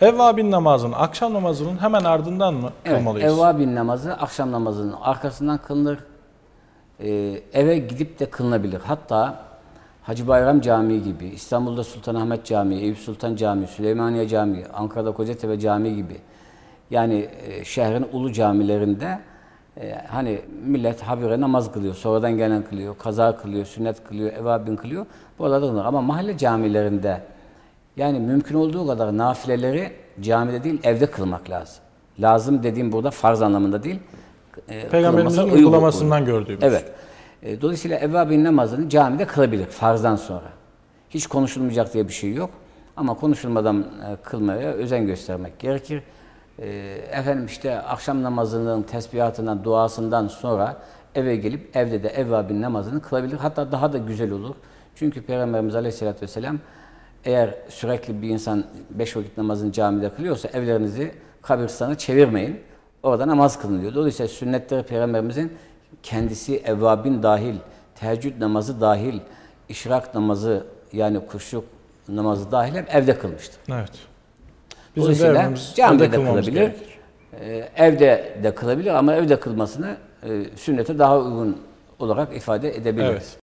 Evvabin namazının akşam namazının hemen ardından mı Evet, kılmalıyız? evvabin namazı akşam namazının arkasından kılınır. Ee, eve gidip de kılınabilir. Hatta Hacı Bayram Camii gibi, İstanbul'da Sultanahmet Camii, Eyüp Sultan Camii, Süleymaniye Camii, Ankara'da Kocatepe Camii gibi yani e, şehrin ulu camilerinde e, hani millet habire namaz kılıyor, sonradan gelen kılıyor, kaza kılıyor, sünnet kılıyor, evabin kılıyor. Buralarda kılınır. Ama mahalle camilerinde yani mümkün olduğu kadar nafileleri camide değil evde kılmak lazım. Lazım dediğim burada farz anlamında değil. e, Peygamberimizin uygulamasından gördüğümüz. Evet. E, Dolayısıyla evvabin namazını camide kılabilir farzdan sonra. Hiç konuşulmayacak diye bir şey yok. Ama konuşulmadan e, kılmaya özen göstermek gerekir. E, efendim işte akşam namazının tesbihatından, duasından sonra eve gelip evde de evvabin namazını kılabilir. Hatta daha da güzel olur. Çünkü Peygamberimiz Aleyhisselatü Vesselam eğer sürekli bir insan beş vakit namazını camide kılıyorsa evlerinizi kabristan'a çevirmeyin. Orada namaz kılın diyor. Dolayısıyla sünnetleri Peygamberimizin kendisi evvabin dahil, teheccüd namazı dahil, işrak namazı yani kuşluk namazı dahil hep evde kılmıştır. Evet. Bizim Dolayısıyla camide de kılabilir, gerekir. e, evde de kılabilir ama evde kılmasını e, sünnete daha uygun olarak ifade edebiliriz. Evet.